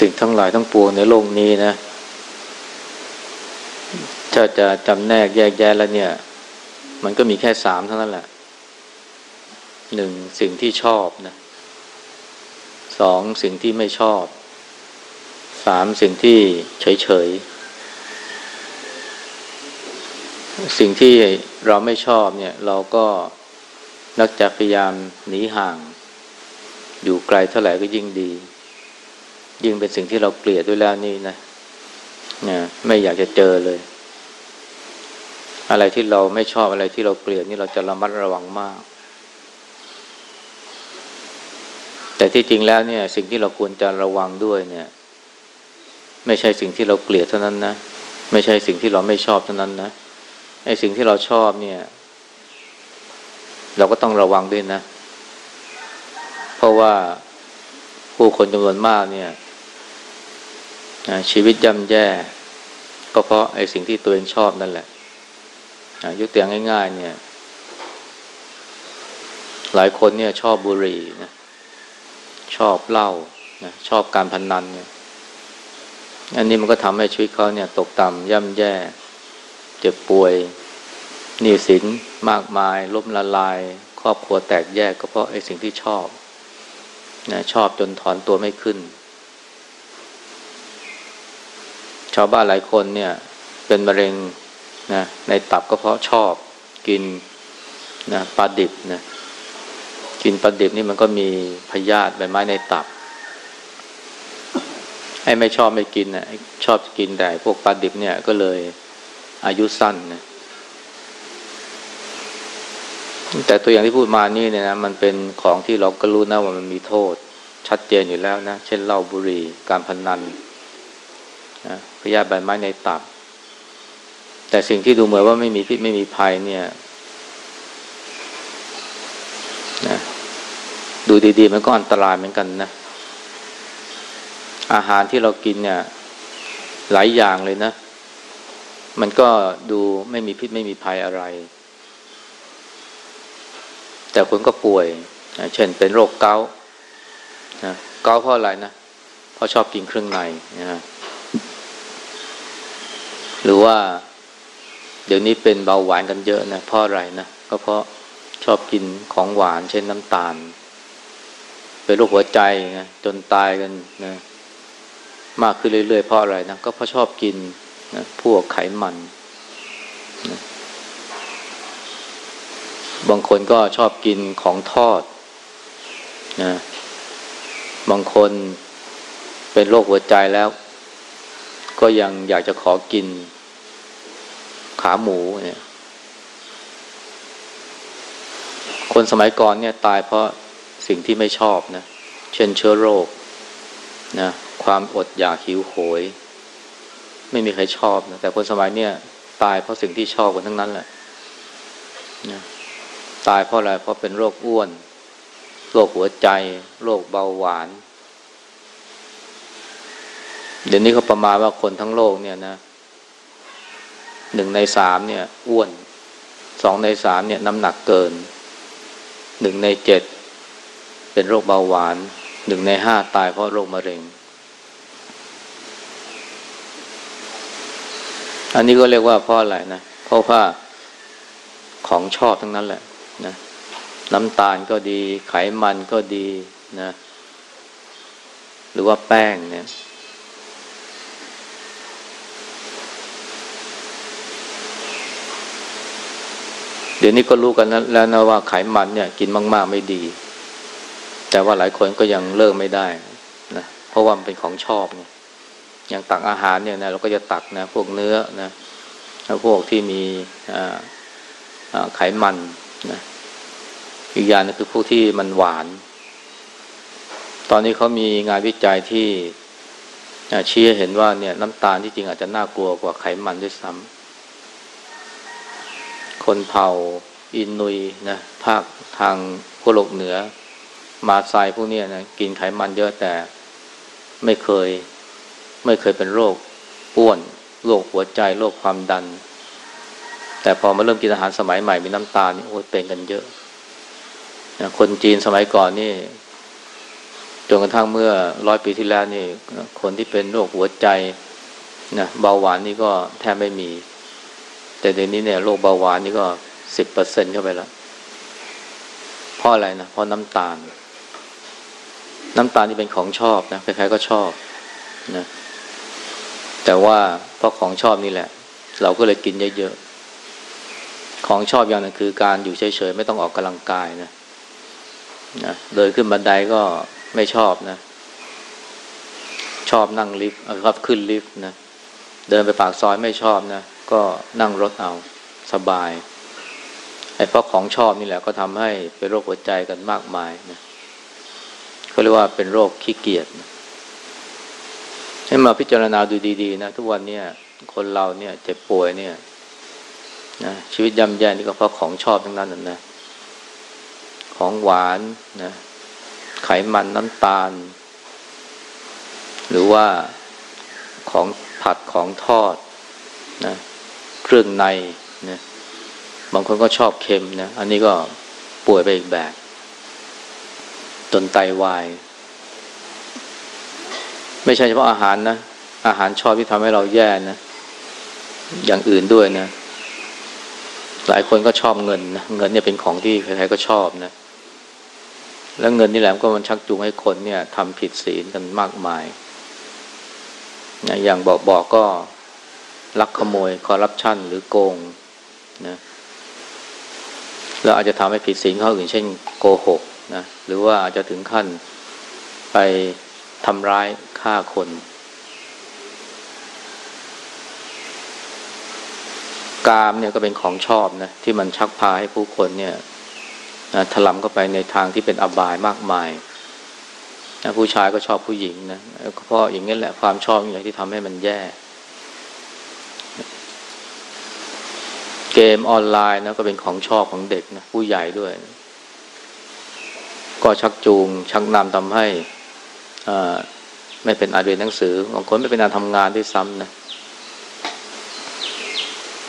สิ่งทั้งหลายทั้งปวงในโลกนี้นะถ้าจะจำแนกแยกแยะแล้วเนี่ย มันก็มีแค่สามเท่านั้นแหละหนึ่งสิ่งที่ชอบนะสองสิ่งที่ไม่ชอบสามสิ่งที่เฉยเฉยสิ่งที่เราไม่ชอบเนี่ย เราก็นักจะพยายามหนีห่าง อยู่ไกลเท่าไหร่ก็ยิ่งดี ยิ่งเป็นสิ่งที่เราเกลียดด้วยแล้วนี่นะนะไม่อยากจะเจอเลย อะไรที่เราไม่ชอบอะไรที่เราเกลียดนี่เราจะระมัดระวังมาก แต่ที่จริงแล้วเนี่ย สิ่งที่เราควรจะระวังด้วยเนี่ย ไม่ใช่สิ่งที่เราเกลียดเท่านั้นนะไม่ใช่สิ่งที่เราไม่ชอบเท่านั้นนะไอ้สิ่งที่เราชอบเนี่ย เราก็ต้องระวังด้วยนะ เพราะว่าผู้คนจำนวนมากเนี่ย ชีวิตย่ำแย่ ก็เพราะไอ้สิ่งที่ตัวเองชอบนั่นแหละยกตัวอย่างง่าย ๆ เนี่ย หลายคนเนี่ยชอบบุหรี่นะชอบเหล้านะชอบการพนนันเนี่ยอันนี้มันก็ทำให้ชีวิตเขาเนี่ย ตกต่ำย่ำแย่ เจ็บป่วยหนี้สินมากมาย ล้มละลาย ครอบครัวแตกแยกก็เพราะไอ้สิ่งที่ชอบนะชอบจนถอนตัวไม่ขึ้น ชาวบ้านหลายคนเนี่ย เป็นมะเร็งนะในตับก็เพราะชอบกินนะปลาดิบนะกินปลาดิบนี่มันก็มีพยาธิใบไม้ในตับไอ้ไม่ชอบไม่กินนะชอบกินแต่พวกปลาดิบเนี่ยก็เลยอายุสั้นนะแต่ตัวอย่างที่พูดมานี่เนี่ยนะมันเป็นของที่เราก็รู้นะว่ามันมีโทษ ชัดเจนอยู่แล้วนะ เช่นเหล้าบุหรี่การพนนัน พยาธิใบไม้ในตับ แต่สิ่งที่ดูเหมือนว่าไม่มีพิษไม่มีภัยเนี่ยนะดูดีๆ มันก็อันตรายเหมือนกันนะ อาหารที่เรากินเนี่ย หลายอย่างเลยนะ มันก็ดูไม่มีพิษไม่มีภัยอะไร แต่คนก็ป่วย เช่นเป็นโรคเกาต์นะเกาต์เพราะอะไรนะ เพราะชอบกินเครื่องในนะ หรือว่าเดี๋ยวนี้เป็นเบาหวานกันเยอะนะเพราะอะไรนะก็เพราะชอบกินของหวานเช่นน้ำตาล เป็นโรคหัวใจนะจนตายกันนะมากขึ้นเรื่อยๆเพราะอะไรนะก็เพราะชอบกินนะพวกไขมันนะบางคนก็ชอบกินของทอดนะบางคนเป็นโรคหัวใจแล้ว ก็ยังอยากจะขอกิน ขาหมูเนี่ย คนสมัยก่อนเนี่ยตายเพราะสิ่งที่ไม่ชอบนะ เช่นเชื้อโรคนะ ความอดอยากหิวโหย ไม่มีใครชอบนะ แต่คนสมัยเนี่ยตายเพราะสิ่งที่ชอบกันทั้งนั้นแหละนะตายเพราะอะไร เพราะเป็นโรคอ้วน โรคหัวใจ โรคเบาหวาน เดี๋ยวนี้เขาประมาณว่าคนทั้งโลกเนี่ยนะ หนึ่งในสามเนี่ยอ้วนสองในสามเนี่ยน้ำหนักเกินหนึ่งในเจ็ดเป็นโรคเบาหวานหนึ่งในห้าตายเพราะโรคมะเร็ง อันนี้ก็เรียกว่าเพราะอะไรนะเพราะว่าของชอบทั้งนั้นแหละนะน้ำตาลก็ดี ไขมันก็ดีนะ หรือว่าแป้งเนี่ย เดี๋ยวนี้ก็รู้กันแล้วนะว่าไขมันเนี่ย กินมาก ๆ ไม่ดี แต่ว่าหลายคนก็ยังเลิกไม่ได้นะเพราะว่ามันเป็นของชอบเนี่ยอย่างตักอาหารเนี่ยนะเราก็จะตักนะพวกเนื้อนะพวกที่มีไขมันนะอีกอย่างนึงคือพวกที่มันหวาน ตอนนี้เขามีงานวิจัยที่ชี้เห็นว่าเนี่ยน้ำตาลที่จริงอาจจะน่ากลัวกว่าไขมันด้วยซ้ำ คนเผ่าอินนุยนะภาคทางขั้วโลกเหนือ มาไซพวกนี้นะกินไขมันเยอะแต่ไม่เคยไม่เคยเป็นโรคอ้วนโรคหัวใจโรคความดัน แต่พอมาเริ่มกินอาหารสมัยใหม่มีน้ำตาลโอ้เป็นกันเยอะนะคนจีนสมัยก่อนนี่จนกระทั่งเมื่อร้อยปีที่แล้วนี่ คนที่เป็นโรคหัวใจนะเบาหวานนี่ก็แทบไม่มี แต่เดี๋ยวนี้เนี่ยโรคเบาหวานนี่ก็สิบเปอร์เซ็นเข้าไปแล้วเพราะอะไรนะเพราะน้ำตาล น้ำตาลที่เป็นของชอบนะใครๆก็ชอบนะแต่ว่าเพราะของชอบนี่แหละ เราก็เลยกินเยอะๆของชอบอย่างนึงคือการอยู่เฉยๆไม่ต้องออกกำลังกายนะนะเดินขึ้นบันไดก็ไม่ชอบนะ ชอบนั่งลิฟต์ครับขึ้นลิฟต์นะเดินไปปากซอยไม่ชอบนะ ก็นั่งรถเอาสบาย ไอ้เพราะของชอบนี่แหละก็ทำให้เป็นโรคหัวใจกันมากมายนะเขาเรียกว่าเป็นโรคขี้เกียจนะให้มาพิจารณาดูดีๆนะทุกวันเนี่ยคนเราเนี่ยเจ็บป่วยเนี่ยนะชีวิตย่ำแย่นี่ก็เพราะของชอบทั้งนั้นนะของหวานนะไขมันน้ำตาล หรือว่าของผัดของทอดนะ เครื่องในนะบางคนก็ชอบเค็มนะอันนี้ก็ป่วยไปอีกแบบจนไตาวาย ไม่ใช่เฉพาะอาหารนะอาหารชอบที่ทำให้เราแย่นะ อย่างอื่นด้วยนะ หลายคนก็ชอบเงินนะเงินเนี่ยเป็นของที่ใครๆก็ชอบนะ แล้วเงินนี่แหละก็มันชักจูงให้คนเนี่ยทำผิดศีลกันมากมายนะอย่างบอกบอกก็ ลักขโมยคอร์รัปชันหรือโกงนะแล้วอาจจะทำให้ผิดศีลเขาอื่นเช่นโกหกนะหรือว่าอาจจะถึงขั้นไปทำร้ายฆ่าคน กามเนี่ยก็เป็นของชอบนะที่มันชักพาให้ผู้คนเนี่ยถลำเข้าไปในทางที่เป็นอบายมากมายนะผู้ชายก็ชอบผู้หญิงนะเพราะอย่างนี้แหละความชอบอย่างที่ทำให้มันแย่ เกมออนไลน์นะก็เป็นของชอบของเด็กนะผู้ใหญ่ด้วยก็ชักจูงชักนำทำให้ไม่เป็นอาเรียนหนังสือบางคนไม่เป็นกาทำงานด้วยซ้ำนะ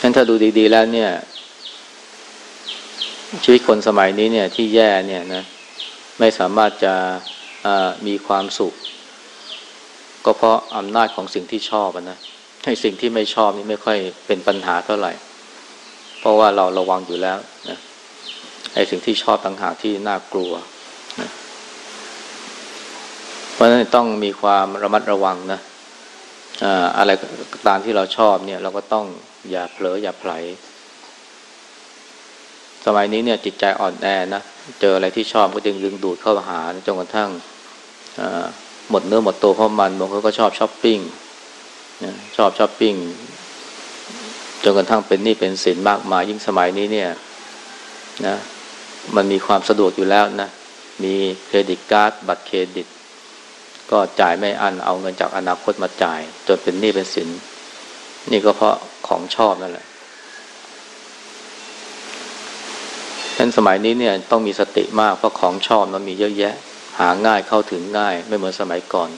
ฉะนั้นถ้าดูดี ๆ แล้วเนี่ย ชีวิตคนสมัยนี้เนี่ยที่แย่เนี่ยนะไม่สามารถจะมีความสุข ก็เพราะอำนาจของสิ่งที่ชอบนะให้สิ่งที่ไม่ชอบนี่ไม่ค่อยเป็นปัญหาเท่าไหร่ เพราะว่าเราระวังอยู่แล้วนะไอ้สิ่งที่ชอบต่างหากที่น่ากลัวนะเพราะฉะนั้นต้องมีความระมัดระวังนะอะไรตามที่เราชอบเนี่ย เราก็ต้องอย่าเผลออย่าไผลสมัยนี้เนี่ยจิตใจอ่อนแอนะเจออะไรที่ชอบก็จึงดึงดูดเข้าหาจนกระทั่งหมดเนื้อหมดตัวเพราะมันบางคนก็ชอบช้อปปิ้งชอบช้อปปิ้ง จนกระทั่งเป็นหนี้เป็นสินมากมายยิ่งสมัยนี้เนี่ยนะมันมีความสะดวกอยู่แล้วนะมี credit card บัตรเครดิต ก็จ่ายไม่อั้นเอาเงินจากอนาคตมาจ่าย จนเป็นหนี้เป็นสิน นี่ก็เพราะของชอบนั่นแหละฉะนั้นสมัยนี้เนี่ยต้องมีสติมากเพราะของชอบมันมีเยอะแยะ หาง่ายเข้าถึงง่าย ไม่เหมือนสมัยก่อน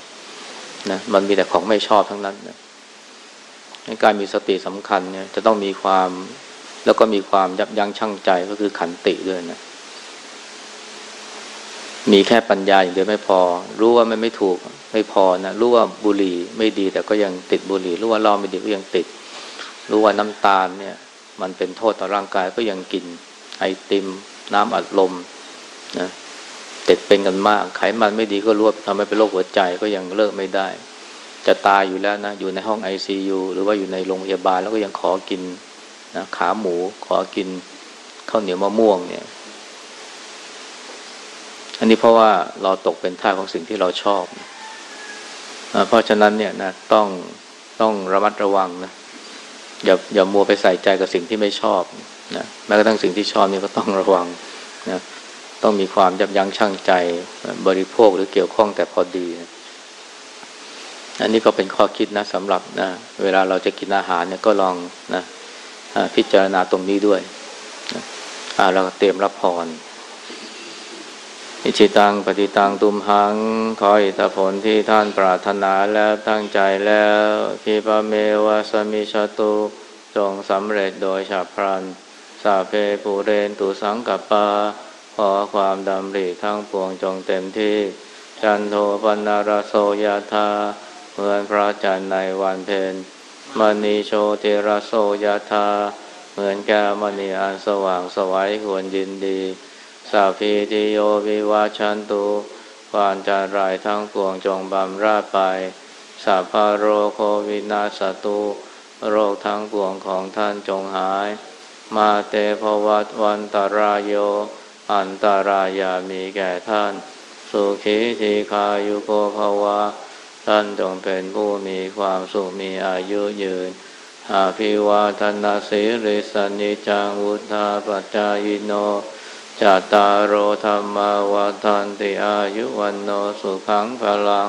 นะมันมีแต่ของไม่ชอบทั้งนั้นนะ การมีสติสำคัญเนี่ยจะต้องมีความแล้วก็มีความยับยั้งชั่งใจก็คือขันติด้วยนะ มีแค่ปัญญาอย่างเดียวไม่พอ รู้ว่ามันไม่ถูกไม่พอนะรู้ว่าบุหรี่ไม่ดีแต่ก็ยังติดบุหรี่ รู้ว่าเหล้าไม่ดีก็ยังติด รู้ว่าน้ำตาลเนี่ย มันเป็นโทษต่อร่างกายก็ยังกิน ไอติม น้ำอัดลมนะติดเป็นกันมาก ไขมันไม่ดีก็รวบทำให้เป็นโรคหัวใจก็ยังเลิกไม่ได้ จะตายอยู่แล้วนะ อยู่ในห้องไอซียูหรือว่าอยู่ในโรงพยาบาลแล้วก็ยังขอกินนะขาหมูขอกินข้าวเหนียวมะม่วงเนี่ย อันนี้เพราะว่าเราตกเป็นท่าของสิ่งที่เราชอบเพราะฉะนั้นเนี่ยนะต้องต้องระมัดระวังนะอย่าอย่ามัวไปใส่ใจกับสิ่งที่ไม่ชอบนะแม้กระทั่งสิ่งที่ชอบนี่ก็ต้องระวังนะต้องมีความยับยั้งชั่งใจบริโภคหรือเกี่ยวข้องแต่พอดีนะ อันนี้ก็เป็นข้อคิดนะสำหรับนะเวลาเราจะกินอาหารเนี่ยก็ลองนะพิจารณาตรงนี้ด้วยนะเราเตรียมรับพรอิจิตังปฏิตังตุมหัง ขออิทธผลที่ท่านปรารถนาแล้วตั้งใจแล้วพิปเมวะสมิชตุจงสำเร็จโดยฉับพลัน สาเพปูเรนตุสังกัปปา ขอความดำริทั้งปวงจงเต็มที่ จันโทปนารโสยาธา เหมือนพระจันทร์ในวันเพ็ญมณีโชติระโสยธาเหมือนแก้วมณีอันสว่างสวัยควรยินดีสาพีติโยวิวาชันตุความจารายทั้งปวงจงบำราดไปสัพพะโรโควินาสตุโรคทั้งปวงของท่านจงหาย มาเตภวัตวันตรายโย อันตารายามีแก่ท่าน สุขีทีคายุโกภวะ ท่านจงเป็นผู้มีความสุขมีอายุยืนอาภิวาทนาสิริสนิจังวุธาปัจจายโนจตตารโอธรรมาวาทันติอายุวันโนสุขังพลัง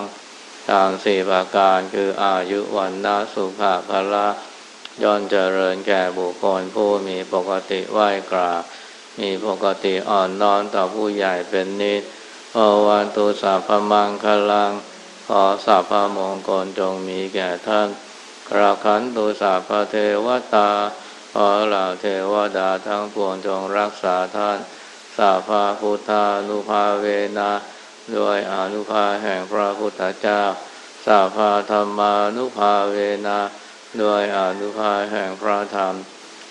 ทางสี่ประการคืออายุวันนาสุขะพละย่อนเจริญแก่บุคคลผู้มีปกติไหว้กราบมีปกติอ่อนน้อมต่อผู้ใหญ่เป็นนิดอวันตุสัพมังคลัง อสัพพมงคลจงมีแก่ท่านกราขันตุสัพพเทวตาขอเหล่าเทวดาทั้งปวงจงรักษาท่านสัพพะพุทธานุภาเวนะด้วยอนุภาแห่งพระพุทธเจ้าสัพพะธรรมานุภาเวนะด้วยอนุภาแห่งพระธรรม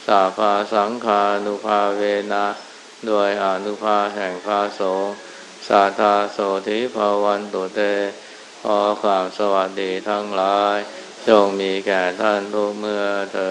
สัพพะสังฆานุภาเวนะด้วยอนุภาแห่งพระสงฆ์สัทธาโสธิภาวันตุเต ขอความสวัสดีทั้งหลาย จงมีแก่ท่านทุกเมื่อเธอ